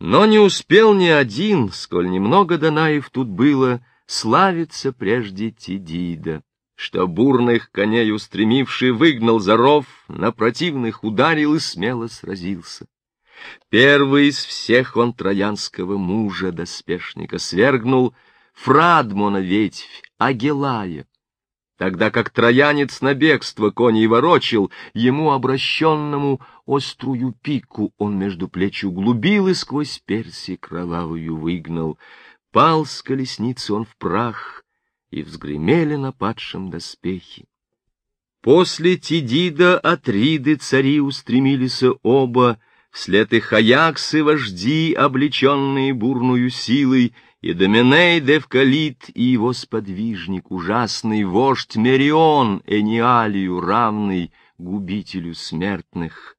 Но не успел ни один, сколь немного Данаев тут было, славиться прежде Тидида, что бурных коней устремивший выгнал за ров, на противных ударил и смело сразился. Первый из всех он троянского мужа доспешника свергнул, Фрадмона ветвь, Агелая, тогда как троянец на бегство коней ворочил, ему обращенному острую пику он между плеч углубил и сквозь перси кровавую выгнал. Пал с колесницы он в прах, и взгремели на падшем доспехи. После Тидида Атриды цари устремились оба, вслед их Аяксы вожди, облеченные бурную силой, и Доминей Девкалит, и его сподвижник, ужасный вождь Мерион, Эниалию равный, губителю смертных.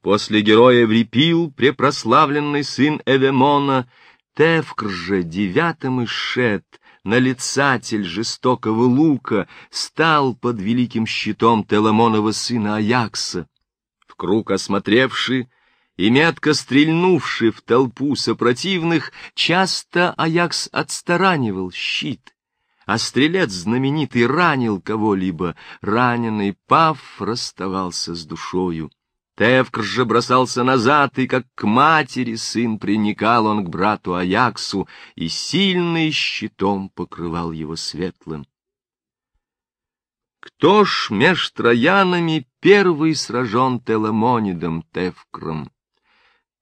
После героя Врипил, препрославленный сын Эвемона, Тевкр же девятым ишет, налицатель жестокого лука, стал под великим щитом Теламонова сына Аякса. В круг осмотревший, и метко стрельнувший в толпу сопротивных, часто Аякс отстаранивал щит, а стрелец знаменитый ранил кого-либо, раненый Пав расставался с душою. Тевкр же бросался назад, и как к матери сын приникал он к брату Аяксу, и сильный щитом покрывал его светлым. Кто ж меж троянами первый сражен Теламонидом Тевкром?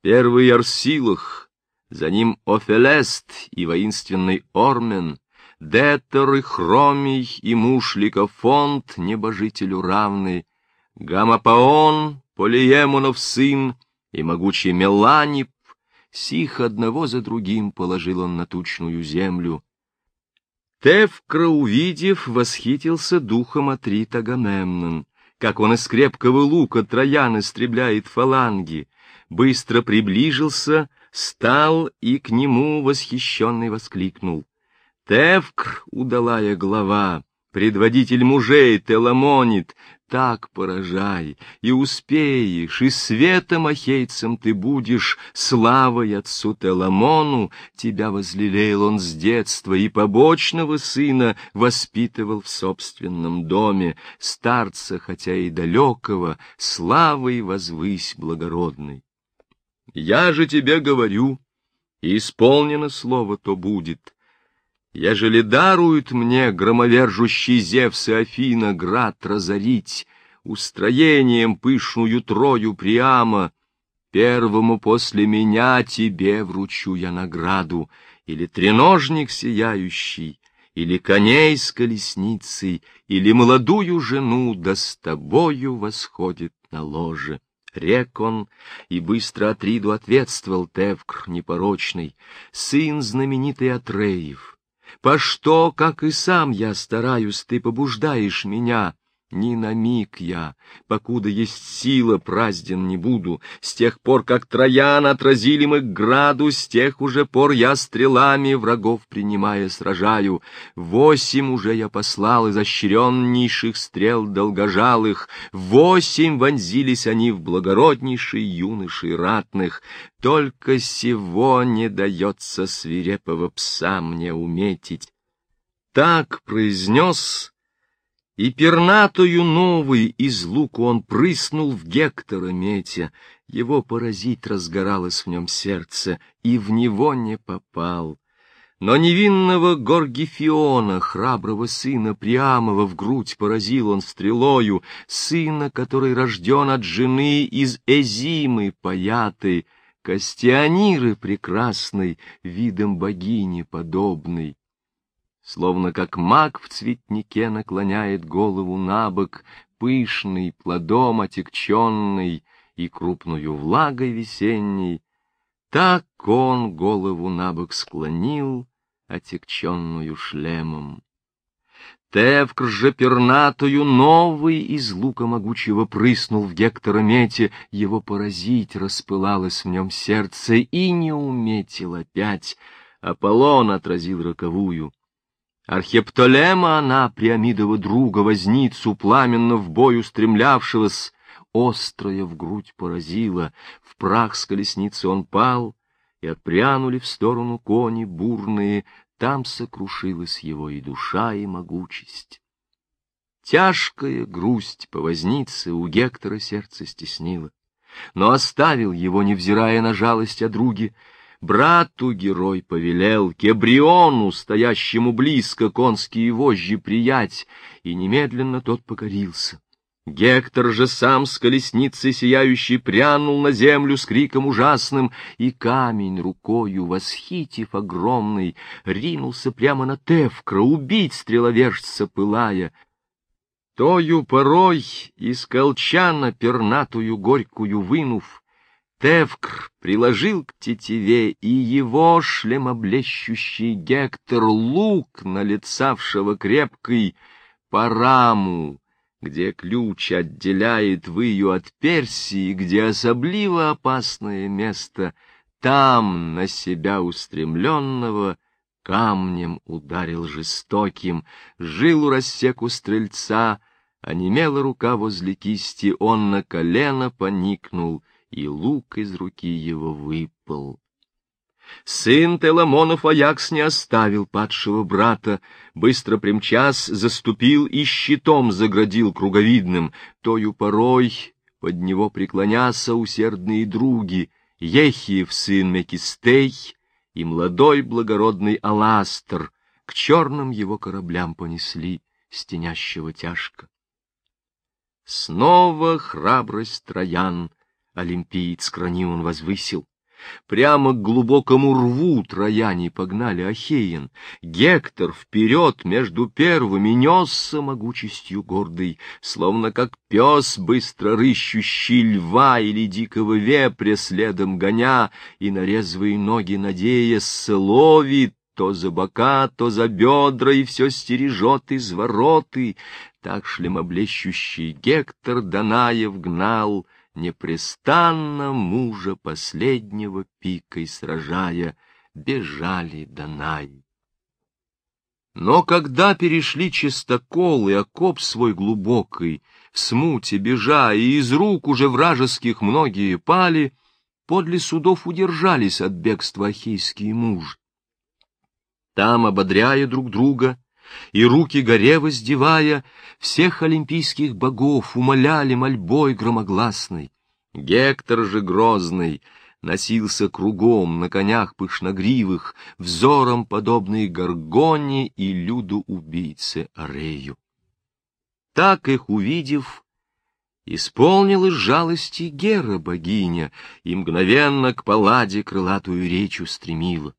Первый Арсилах, за ним Офелест и воинственный Ормен, Детер и Хромий и муж Ликофонт, небожителю равный, Гамапаон, Полиемонов сын и могучий Меланип, сих одного за другим положил он на тучную землю. Тевкра, увидев, восхитился духом Атрит Агамемнон, как он из крепкого лука троян истребляет фаланги, быстро приближился, стал и к нему восхищенный воскликнул. Тевкр, удалая глава, предводитель мужей Теламонит, так поражай, и успеешь, и светом ахейцем ты будешь, славой отцу Теламону, тебя возлелеял он с детства, и побочного сына воспитывал в собственном доме, старца, хотя и далекого, славой возвысь благородный. Я же тебе говорю, исполнено слово то будет, Ежели даруют мне громовержущий Зевс и Афина град разорить, устроением пышную трою Приама, первому после меня тебе вручу я награду, или треножник сияющий, или коней с колесницей, или молодую жену, да с тобою восходит на ложе. Рек он, и быстро Атриду ответствовал Тевкр непорочный, сын знаменитый Атреев, по что, как и сам я стараюсь, ты побуждаешь меня, ни на миг я, покуда есть сила, празден не буду. С тех пор, как Троян отразили мы граду, с тех уже пор я стрелами врагов принимая сражаю. Восемь уже я послал изощреннейших стрел долгожалых, восемь вонзились они в благороднейший юношей ратных. Только сего не дается свирепого пса мне уметить. Так произнес и пернатую новый из луку он прыснул в Гектора метя, его поразить разгоралось в нем сердце, и в него не попал. Но невинного Горгифиона, храброго сына Приамова, в грудь поразил он стрелою, сына, который рожден от жены из Эзимы паятой, Костяниры прекрасной, видом богини подобной словно как маг в цветнике наклоняет голову на бок, пышный, плодом отекченный и крупную влагой весенней, так он голову на бок склонил, отекченную шлемом. Тевкр же пернатую новый из лука могучего прыснул в Гектора мете, его поразить распылалось в нем сердце и не уметил опять. Аполлон отразил роковую. Архептолема она, Приамидова друга, возницу, пламенно в бой устремлявшегося, острая в грудь поразила, в прах с колесницы он пал, и отпрянули в сторону кони бурные, там сокрушилась его и душа, и могучесть. Тяжкая грусть по вознице у Гектора сердце стеснила, но оставил его, невзирая на жалость о друге, Брату герой повелел, Кебриону, стоящему близко, конские вожжи приять, и немедленно тот покорился. Гектор же сам с колесницей сияющей прянул на землю с криком ужасным, и камень рукою, восхитив огромный, ринулся прямо на Тевкра, убить стреловержца пылая. Тою порой из колчана пернатую горькую вынув, Тевкр приложил к тетиве, и его шлемоблещущий Гектор лук, налицавшего крепкой, по раму, где ключ отделяет выю от Персии, где особливо опасное место, там на себя устремленного камнем ударил жестоким, жилу рассеку стрельца, онемела рука возле кисти, он на колено поникнул — и лук из руки его выпал. Сын Теламонов Аякс не оставил падшего брата, быстро примчас заступил и щитом заградил круговидным, тою порой под него преклоняся усердные други, Ехиев сын Мекистей и молодой благородный Аластер к черным его кораблям понесли стенящего тяжко. Снова храбрость троян Олимпиец он возвысил. Прямо к глубокому рву трояне погнали Ахеин. Гектор вперед между первыми несся могучестью гордой, словно как пес, быстро рыщущий льва или дикого вепря следом гоня, и на резвые ноги надеясь ловит то за бока, то за бедра, и все стережет из вороты. Так шлемоблещущий Гектор Данаев гнал — непрестанно мужа последнего пикой сражая, бежали Данаи. Но когда перешли чистокол и окоп свой глубокий, в смуте бежа, и из рук уже вражеских многие пали, подле судов удержались от бегства ахейские мужи. Там, ободряя друг друга, и руки горе воздевая, всех олимпийских богов умоляли мольбой громогласной. Гектор же грозный носился кругом на конях пышногривых, взором подобный Горгоне и люду-убийце Арею. Так их увидев, исполнилась жалости Гера богиня и мгновенно к паладе крылатую речь устремила.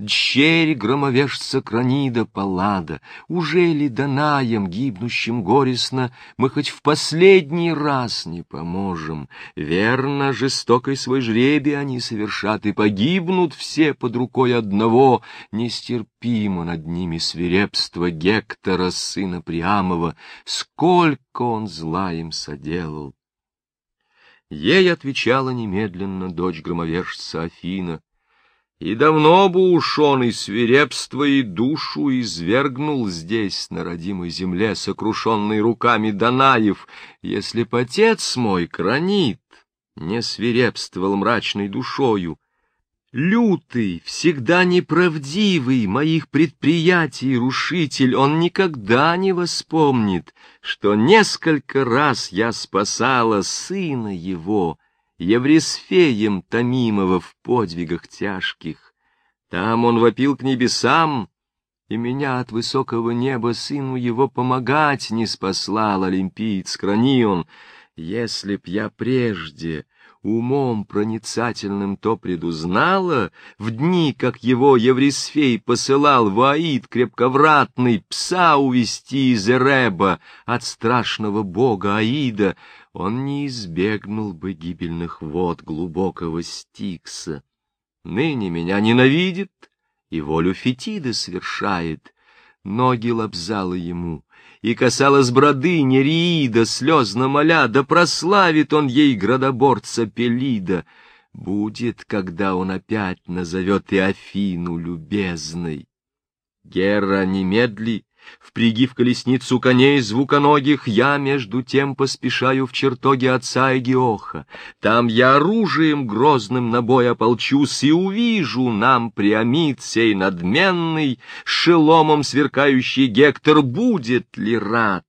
Дщерь громовежца Кранида Паллада, уже ли Данаем, гибнущим горестно, мы хоть в последний раз не поможем? Верно, жестокой свой жребий они совершат, и погибнут все под рукой одного. Нестерпимо над ними свирепство Гектора, сына Приамова, сколько он зла им соделал. Ей отвечала немедленно дочь громовержца Афина, и давно бы уж он и свирепство, и душу извергнул здесь, на родимой земле, сокрушенной руками Данаев, если б отец мой, Кранит, не свирепствовал мрачной душою. Лютый, всегда неправдивый моих предприятий рушитель, он никогда не воспомнит, что несколько раз я спасала сына его, Еврисфеем томимого в подвигах тяжких. Там он вопил к небесам, и меня от высокого неба сыну его помогать не спаслал олимпиец Кранион. Если б я прежде умом проницательным то предузнала, в дни, как его Еврисфей посылал в Аид крепковратный пса увести из Эреба от страшного бога Аида, он не избегнул бы гибельных вод глубокого Стикса. Ныне меня ненавидит и волю Фетиды совершает. Ноги лобзала ему, и касалась броды Нереида, слезно моля, да прославит он ей градоборца Пелида. Будет, когда он опять назовет и Афину любезной. Гера немедли, Впряги в колесницу коней звуконогих, я между тем поспешаю в чертоги отца Эгиоха. Там я оружием грозным на бой ополчусь и увижу нам Приамид сей надменный, шеломом сверкающий Гектор будет ли рад,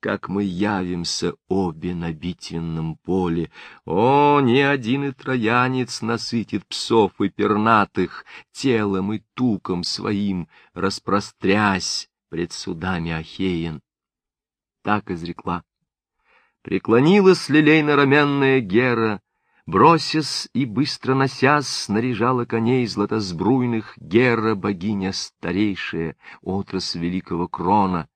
как мы явимся обе на битвенном поле. О, ни один и троянец насытит псов и пернатых телом и туком своим, распрострясь пред судами Ахеен. Так изрекла. Преклонилась лилейно-раменная Гера, Бросясь и быстро носясь, снаряжала коней златосбруйных Гера, богиня старейшая, отрас великого крона.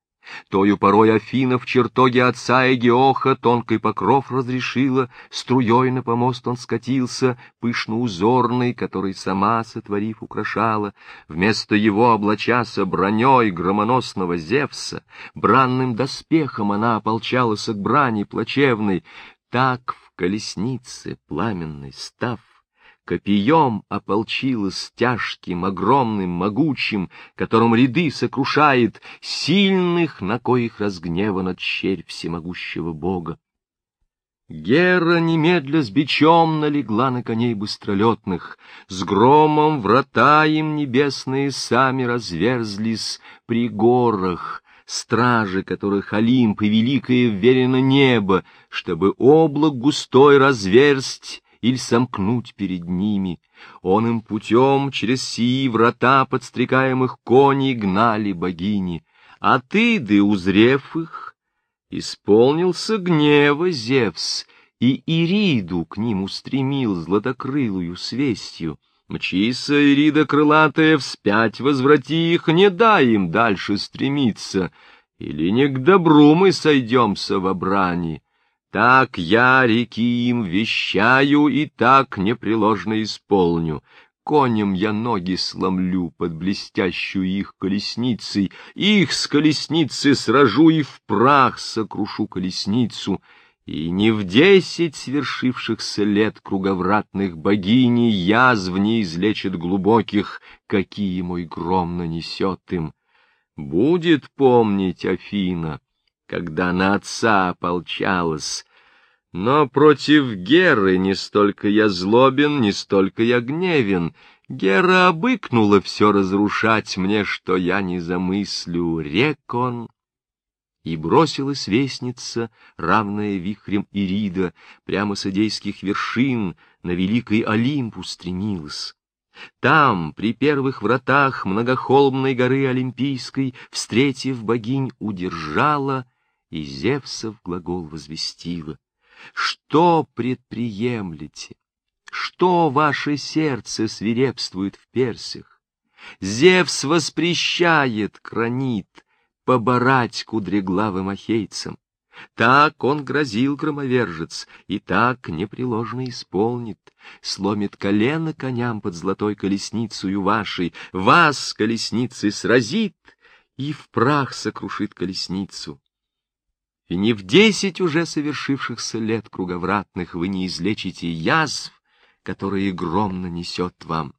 Тою порой Афина в чертоге отца Эгиоха тонкий покров разрешила, струей на помост он скатился, пышно-узорный, который сама, сотворив, украшала. Вместо его облачаса броней громоносного Зевса, бранным доспехом она ополчалась к брани плачевной. Так в колеснице пламенной став, копьем ополчилась тяжким, огромным, могучим, которым ряды сокрушает, сильных, на коих разгневана черь всемогущего бога. Гера немедля с бичом налегла на коней быстролетных, с громом врата им небесные сами разверзлись при горах, стражи которых Олимп и великое вверено небо, чтобы облак густой разверсть или сомкнуть перед ними. Он им путем через сии врата подстрекаемых коней гнали богини. А ты, да узрев их, исполнился гнева Зевс, и Ириду к ним устремил златокрылую свестью. Мчися, Ирида крылатая, вспять возврати их, не дай им дальше стремиться, или не к добру мы сойдемся в обрани. Так я реки им вещаю и так непреложно исполню. Конем я ноги сломлю под блестящую их колесницей, их с колесницы сражу и в прах сокрушу колесницу, и не в десять свершившихся лет круговратных богини язв не излечит глубоких, какие мой гром нанесет им. Будет помнить Афина, когда на отца ополчалась. Но против Геры не столько я злобен, не столько я гневен. Гера обыкнула все разрушать мне, что я не замыслю. Рекон и бросилась вестница, равная вихрем Ирида, прямо с идейских вершин на великий Олимп устремилась. Там, при первых вратах многохолмной горы Олимпийской, встретив богинь, удержала и Зевсов глагол возвестила. Что предприемлете? Что ваше сердце свирепствует в персях? Зевс воспрещает, кранит, поборать кудреглавым ахейцам. Так он грозил громовержец, и так непреложно исполнит. Сломит колено коням под золотой колесницею вашей, вас колесницей сразит и в прах сокрушит колесницу. И не в десять уже совершившихся лет круговратных вы не излечите язв, которые гром нанесет вам.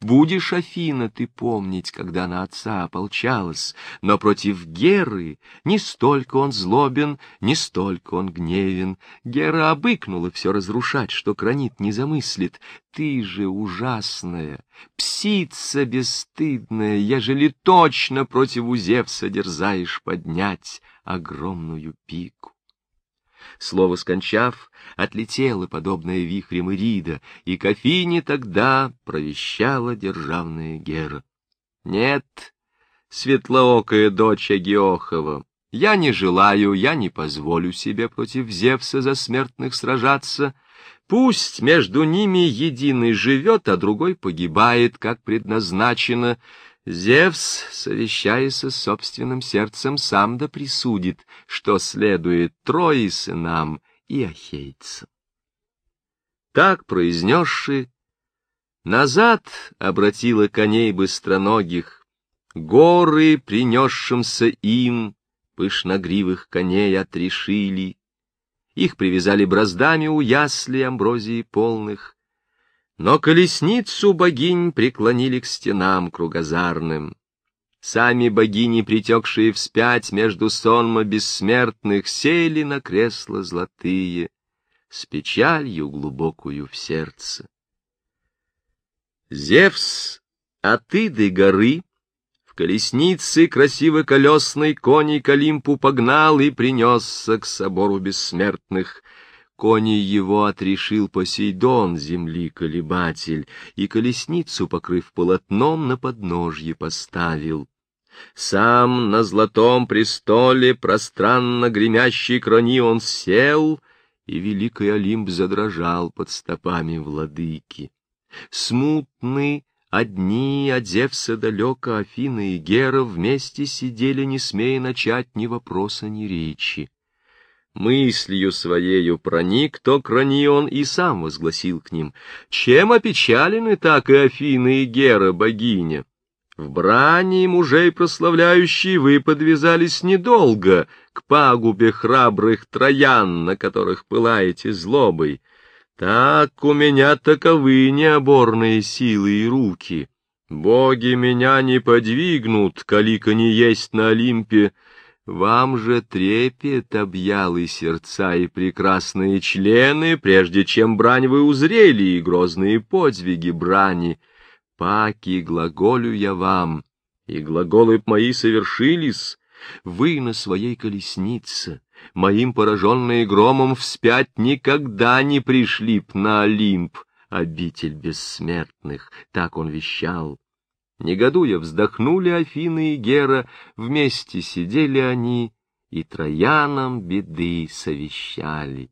Будешь, Афина, ты помнить, когда на отца ополчалась, но против Геры не столько он злобен, не столько он гневен. Гера обыкнула все разрушать, что кранит не замыслит. Ты же ужасная, псица бесстыдная, ежели точно против Узевса дерзаешь поднять огромную пику. Слово скончав, отлетела, подобная вихрем Ирида, и к Афине тогда провещала державная Гера. Нет, светлоокая дочь Агиохова, я не желаю, я не позволю себе против Зевса за смертных сражаться. Пусть между ними единый живет, а другой погибает, как предназначено, Зевс, совещаясь с собственным сердцем, сам да присудит, что следует Трои сынам и Ахейцам. Так произнесши, назад обратила коней быстроногих, горы, принесшимся им, пышногривых коней отрешили, их привязали браздами у ясли амброзии полных, но колесницу богинь преклонили к стенам кругозарным. Сами богини, притекшие вспять между сонма бессмертных, сели на кресла золотые, с печалью глубокую в сердце. Зевс от Иды горы в колеснице красиво колесной коней к Олимпу погнал и принесся к собору бессмертных. Коней его отрешил Посейдон, земли колебатель, и колесницу, покрыв полотном, на подножье поставил. Сам на золотом престоле пространно гремящей крони он сел, и великий Олимп задрожал под стопами владыки. Смутны одни, от Зевса далеко, Афина и Гера вместе сидели, не смея начать ни вопроса, ни речи. Мыслью своею проник, то он и сам возгласил к ним, «Чем опечалены так и Афина и Гера, богиня?» В брани мужей прославляющие вы подвязались недолго к пагубе храбрых троян, на которых пылаете злобой. Так у меня таковы необорные силы и руки. Боги меня не подвигнут, калика не есть на Олимпе. Вам же трепет объялы сердца и прекрасные члены, прежде чем брань вы узрели и грозные подвиги брани — Паки глаголю я вам, и глаголы мои совершились, вы на своей колеснице, моим пораженные громом вспять никогда не пришли б на Олимп, обитель бессмертных, так он вещал. Негодуя вздохнули Афины и Гера, вместе сидели они, и Троянам беды совещали.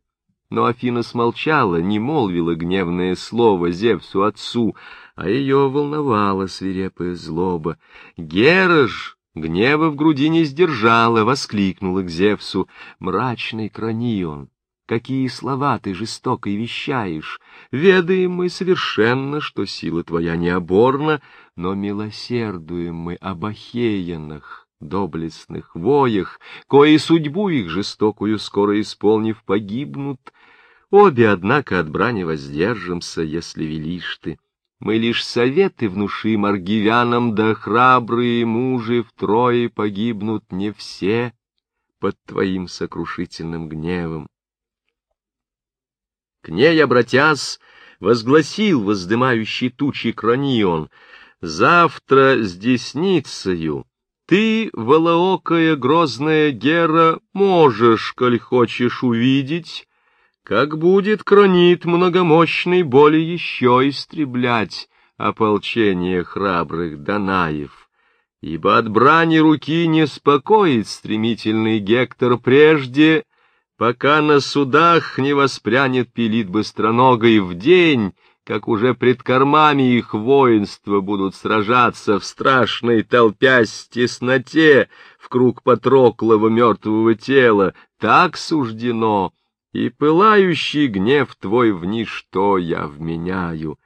Но Афина смолчала, не молвила гневное слово Зевсу отцу, а ее волновала свирепая злоба. Гера ж гнева в груди не сдержала, воскликнула к Зевсу. Мрачный кранион, какие слова ты жестоко вещаешь! Ведаем мы совершенно, что сила твоя необорна, но милосердуем мы об ахеянах, доблестных воях, кои судьбу их жестокую скоро исполнив погибнут, Обе, однако, от брани воздержимся, если велишь ты. Мы лишь советы внушим аргивянам, да храбрые мужи втрое погибнут не все под твоим сокрушительным гневом. К ней, обратясь, возгласил воздымающий тучи Кранион, «Завтра с десницею ты, волоокая грозная Гера, можешь, коль хочешь, увидеть, как будет кронит многомощный боли еще истреблять ополчение храбрых Данаев. Ибо от брани руки не спокоит стремительный Гектор прежде, пока на судах не воспрянет пилит быстроногой в день, как уже пред кормами их воинства будут сражаться в страшной толпясь тесноте в круг Патроклова мертвого тела, так суждено — и пылающий гнев твой в ничто я вменяю.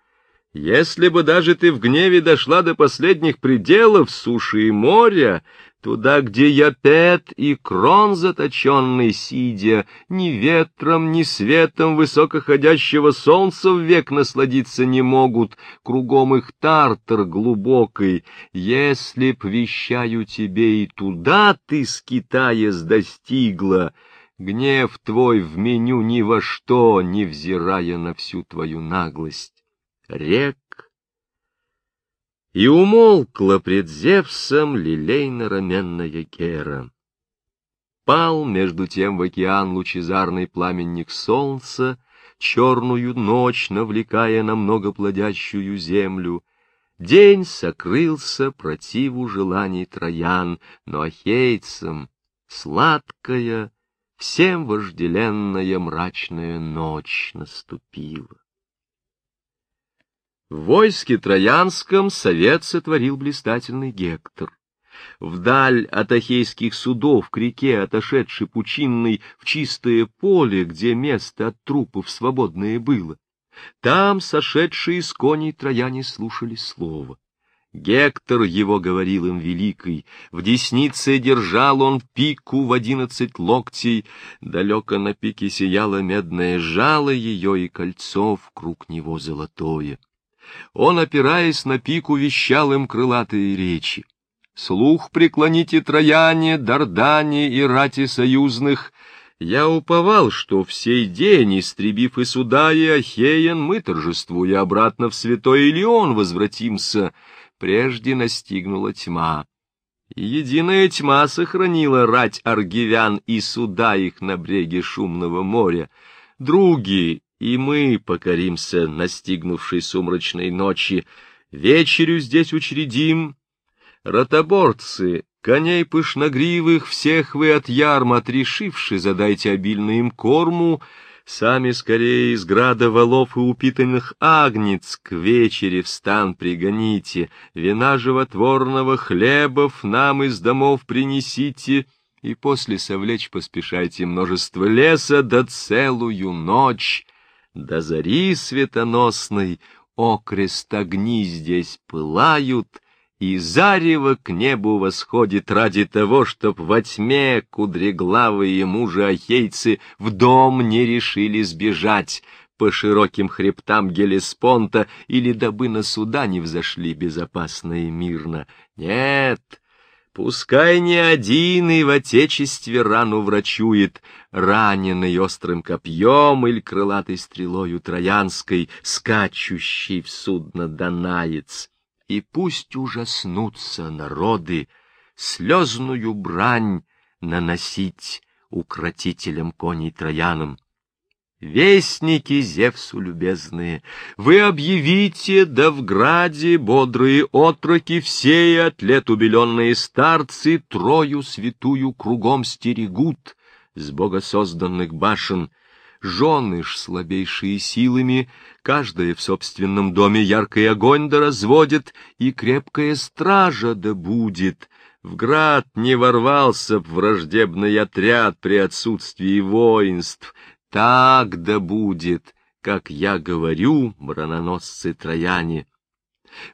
Если бы даже ты в гневе дошла до последних пределов суши и моря, туда, где я пет и крон заточенный сидя, ни ветром, ни светом высокоходящего солнца век насладиться не могут, кругом их тартар глубокий. Если б, вещаю тебе, и туда ты, скитаясь, достигла, — Гнев твой вменю ни во что, невзирая на всю твою наглость. Рек. И умолкла пред Зевсом лилейно-раменная Гера. Пал между тем в океан лучезарный пламенник солнца, черную ночь навлекая на многоплодящую землю. День сокрылся противу желаний троян, но ахейцам сладкая всем вожделенная мрачная ночь наступила. В войске Троянском совет сотворил блистательный Гектор. Вдаль от ахейских судов к реке, отошедшей пучинной в чистое поле, где место от трупов свободное было, там сошедшие с коней трояне слушали слово. Гектор его говорил им великий, в деснице держал он пику в одиннадцать локтей, далеко на пике сияло медное жало ее и кольцо в круг него золотое. Он, опираясь на пику, вещал им крылатые речи. слух преклоните трояне, дардане и рати союзных. Я уповал, что в сей день, истребив и суда, и Ахеян, мы, торжествуя обратно в святой Илион, возвратимся. Прежде настигнула тьма. И единая тьма сохранила рать аргивян и суда их на бреге шумного моря. Други, и мы покоримся настигнувшей сумрачной ночи, вечерю здесь учредим. Ротоборцы, коней пышногривых, всех вы от ярма отрешивши, задайте обильно им корму, сами скорее из града валов и упитанных агнец к вечере в стан пригоните, вина животворного хлебов нам из домов принесите, и после совлечь поспешайте множество леса да целую ночь, до зари светоносной окрест огни здесь пылают, и зарево к небу восходит ради того, чтоб во тьме кудреглавые мужи-ахейцы в дом не решили сбежать по широким хребтам Гелеспонта или дабы на суда не взошли безопасно и мирно. Нет, Пускай не один и в отечестве рану врачует, раненый острым копьем или крылатой стрелою троянской, скачущий в судно донаец. И пусть ужаснутся народы, слезную брань наносить укротителям коней троянам. Вестники Зевсу любезные, вы объявите, да в граде бодрые отроки, все и атлет убеленные старцы трою святую кругом стерегут с богосозданных башен. Жены ж слабейшие силами, каждая в собственном доме яркий огонь да разводит, и крепкая стража да будет. В град не ворвался б враждебный отряд при отсутствии воинств, так да будет, как я говорю, брононосцы трояне.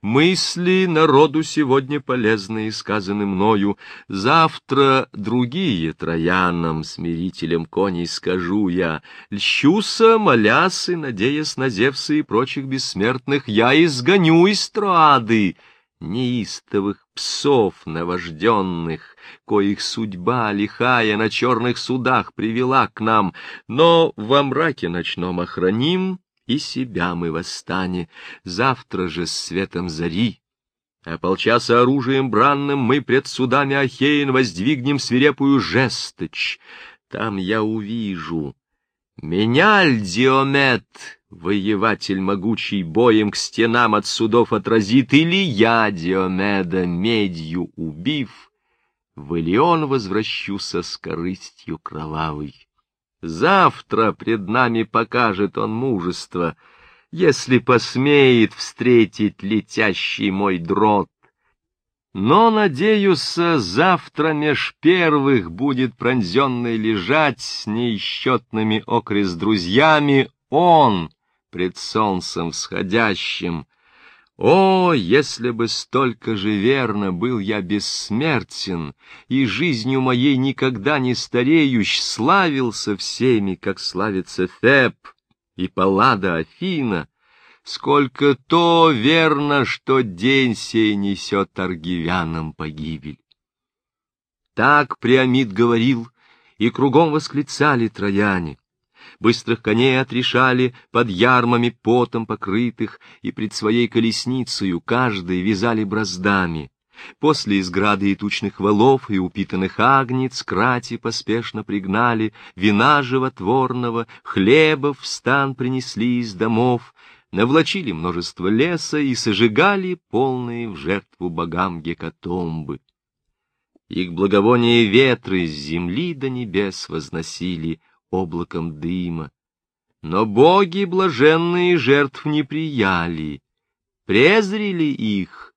Мысли народу сегодня полезные сказаны мною, завтра другие троянам, смирителям коней скажу я. Льщуся, молясы, надеясь на Зевса и прочих бессмертных, я изгоню из Троады неистовых псов наважденных, коих судьба лихая на черных судах привела к нам, но во мраке ночном охраним, и себя мы восстане, завтра же с светом зари. Ополчаса оружием бранным мы пред судами Ахеин воздвигнем свирепую жесточь. Там я увижу. Меня, Диомет, воеватель могучий боем к стенам от судов отразит, или я, Диомеда, медью убив, в Илион возвращуся с корыстью кровавой. Завтра пред нами покажет он мужество, если посмеет встретить летящий мой дрот. Но, надеюсь, завтра меж первых будет пронзенный лежать с неисчетными окрест друзьями он, пред солнцем всходящим. О, если бы столько же верно был я бессмертен, и жизнью моей никогда не стареющ славился всеми, как славится Феб и Паллада Афина, сколько то верно, что день сей несет аргивянам погибель. Так Приамид говорил, и кругом восклицали трояне быстрых коней отрешали под ярмами потом покрытых, и пред своей колесницею каждый вязали браздами. После изграды и тучных валов и упитанных агнец крати поспешно пригнали, вина животворного, хлебов в стан принесли из домов, навлачили множество леса и сожигали полные в жертву богам гекатомбы. Их благовоние ветры с земли до небес возносили — облаком дыма. Но боги блаженные жертв не прияли, презрели их,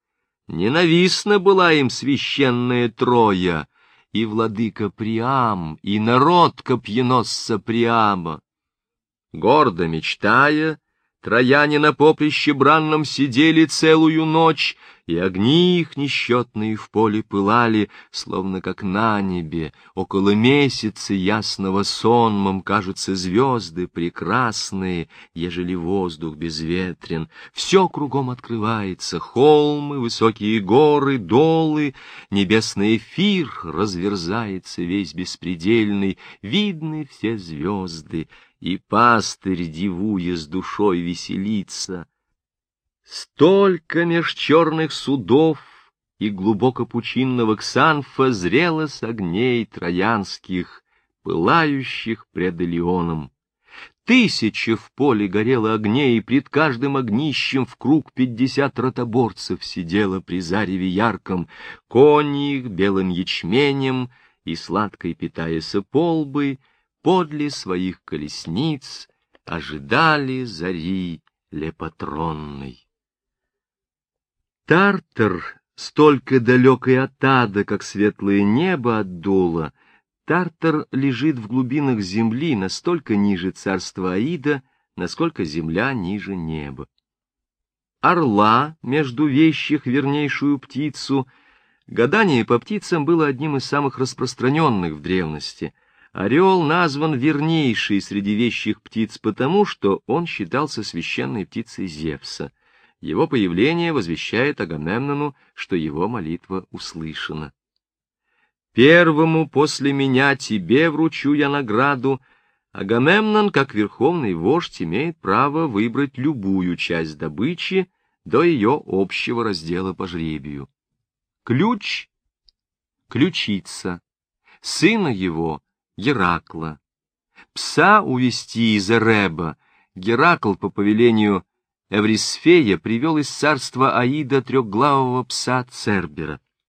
ненавистна была им священная Троя, и владыка Приам, и народ копьеносца Приама. Гордо мечтая, Трояне на поприще бранном сидели целую ночь, и огни их несчетные в поле пылали, словно как на небе, около месяца ясного сонмом кажутся звезды прекрасные, ежели воздух безветрен. Все кругом открывается, холмы, высокие горы, долы, небесный эфир разверзается весь беспредельный, видны все звезды, и пастырь, дивуя с душой, веселится — Столько меж черных судов и глубоко пучинного Ксанфа зрело с огней троянских, пылающих пред Илионом. Тысячи в поле горело огней, и пред каждым огнищем в круг пятьдесят ротоборцев сидело при зареве ярком, кони их белым ячменем и сладкой питаясь полбы, подле своих колесниц ожидали зари лепотронной. Тартар, столько далекой от ада, как светлое небо от дула, Тартар лежит в глубинах земли настолько ниже царства Аида, насколько земля ниже неба. Орла, между вещих вернейшую птицу, гадание по птицам было одним из самых распространенных в древности. Орел назван вернейший среди вещих птиц потому, что он считался священной птицей Зевса — его появление возвещает Агамемнону, что его молитва услышана. «Первому после меня тебе вручу я награду», Агамемнон, как верховный вождь, имеет право выбрать любую часть добычи до ее общего раздела по жребию. Ключ — ключица, сына его — Геракла. Пса увести из Эреба Геракл по повелению Эврисфея привел из царства Аида трехглавого пса Цербера.